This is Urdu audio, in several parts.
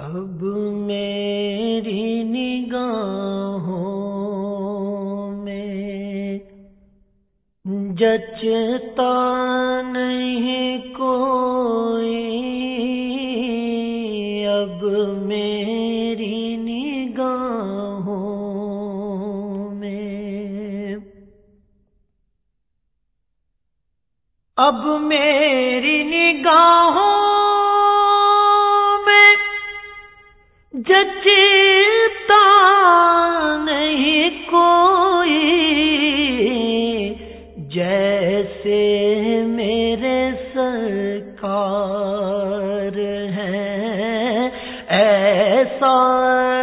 اب میری نگاہوں میں جچتا نہیں کوئی۔ اب میری نگاہوں میں اب میری نگاہوں جچتا نہیں کوئی جیسے میرے سرکار ہیں ایسا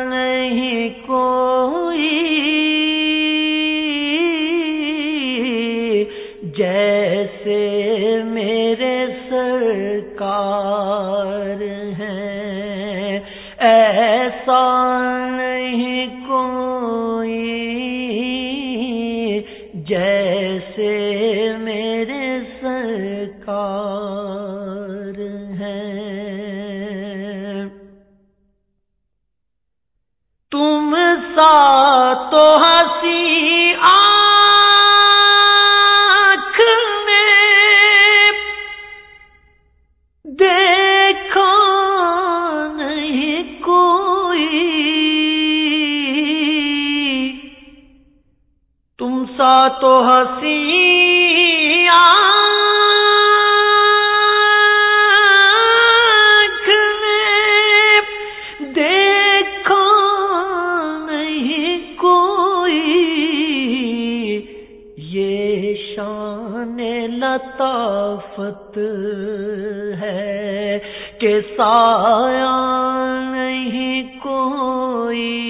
نہیں کوئی۔ جیسے میرے تو ہنسی آنکھ میں دیکھا نہیں کوئی۔ تم سا تو ہنسی لطافت ہے کہ سایہ نہیں کوئی۔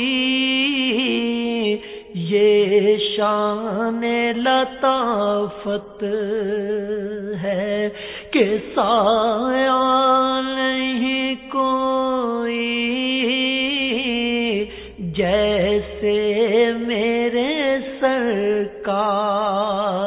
یہ شان لطافت ہے کہ سایہ نہیں کوئی۔ جیسے میرے سرکار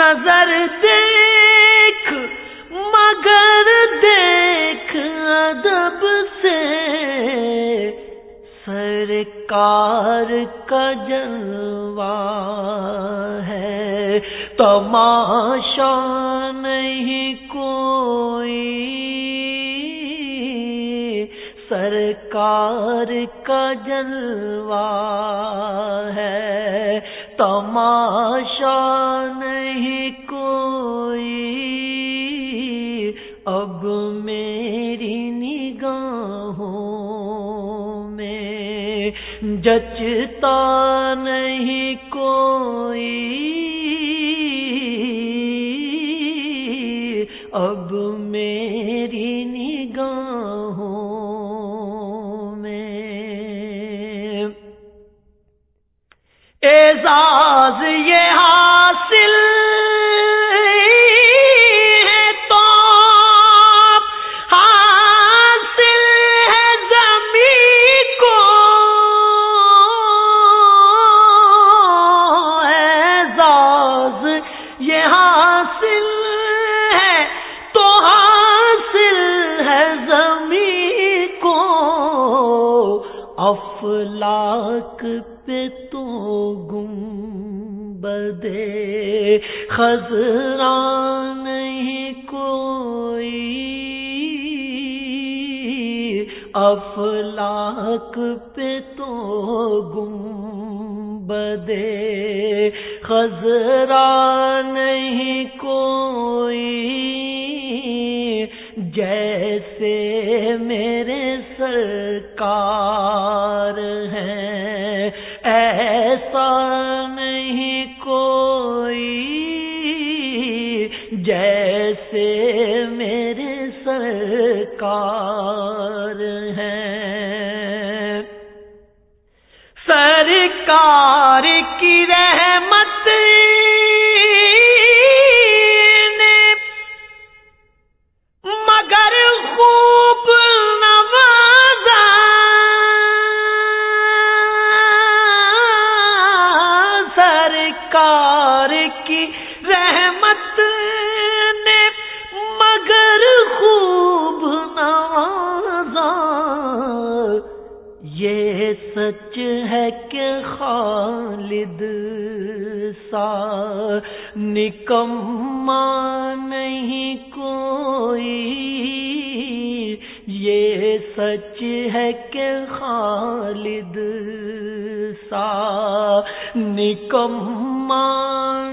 نظر دیکھ، مگر دیکھ ادب سے۔ سرکار کا جلوہ ہے، تماشا نہیں کوئی۔ سرکار کا جلوہ ہے تماشا نہیں کوئی۔ اب میری نگاہوں میں جچتا نہیں کوئی۔ افلاک پہ تو گم بدے۔ خزرا نہیں کوئی۔ افلاک پہ تو گم بدے۔ خزرا نہیں کوئی۔ جیسے میرے سرکار ہیں ایسا نہیں کوئی جیسے میرے سرکار ہیں سرکار کی رحم سچ ہے کہ خالد سا نکما نہیں کوئی۔ یہ سچ ہے کہ خالد سا نکما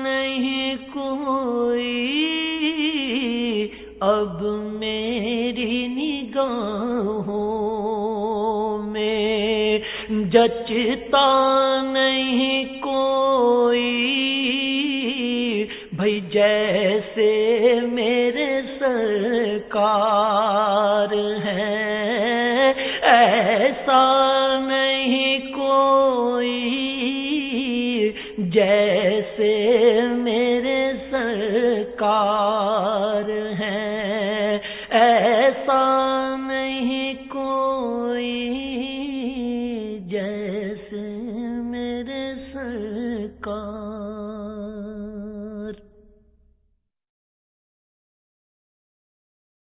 نہیں کوئی۔ جچتا نہیں کوئی۔ بھائی جیسے میرے سرکار